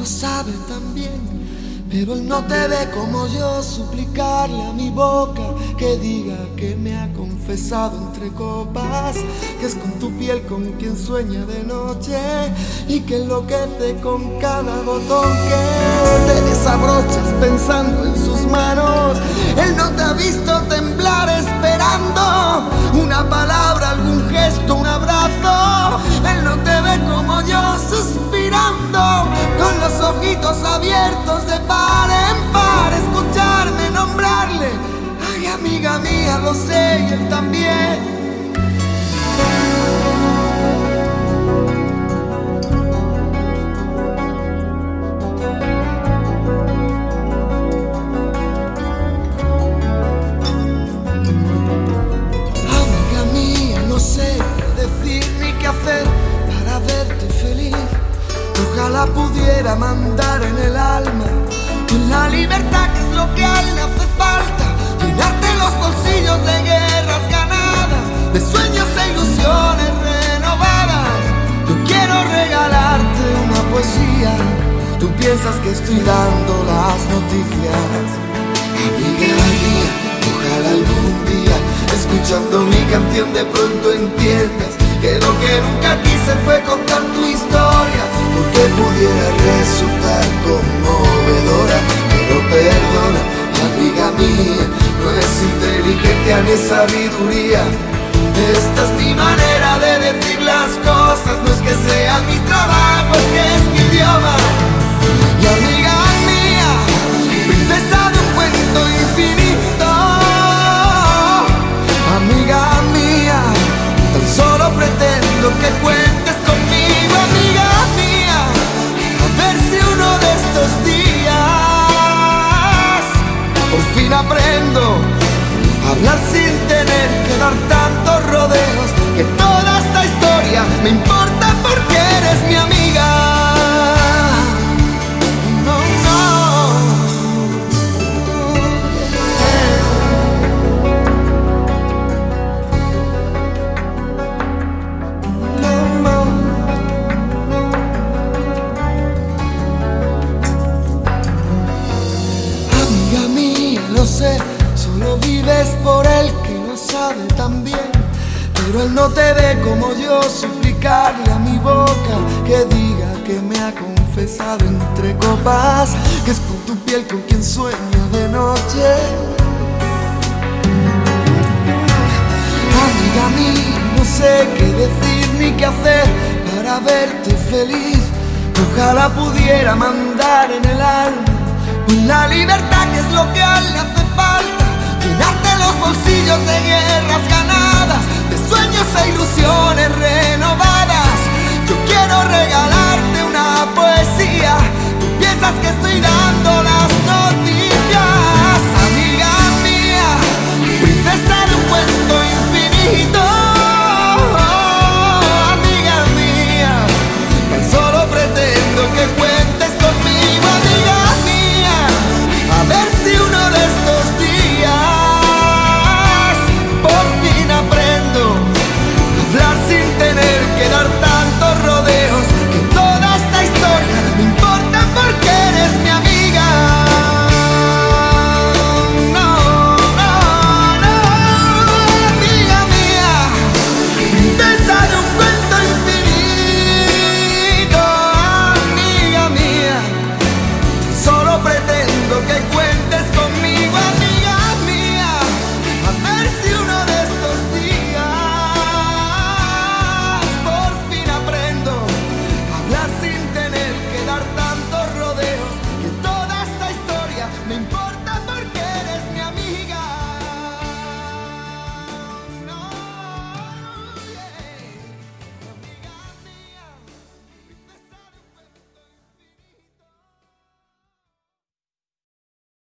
lo sabe también. Pero él no te ve como yo suplicarle a mi boca que diga que me ha confesado entre copas, que es con tu piel con quien sueña de noche y que enloquece con cada botón que te desabrochas pensando en sus manos. Él no te ha visto Amiga mía, no sé qué decir ni qué hacer para verte feliz. Ojalá pudiera mandar en el alma con la libertad que es lo que le piensas que estoy dando las noticias. Amiga mía, ojalá algún día, escuchando mi canción, de pronto entiendas que lo que nunca quise fue contar tu historia, porque pudiera resultar conmovedora. Pero perdona, amiga mía, no es inteligencia ni sabiduría. Esta es mi manera de decir las cosas, no es que sea mi trabajo, es que es mi idioma. Solo vives por él que lo sabe también. Pero él no te ve como yo suplicarle a mi boca que diga que me ha confesado entre copas, que es con tu piel con quien sueño de noche. Amiga mía, no sé qué decir ni qué hacer para verte feliz. Ojalá pudiera mandar en el alma la libertad que es lo que a le hace falta. Llenarte los bolsillos de guerras ganadas, de sueños e ilusiones renovadas.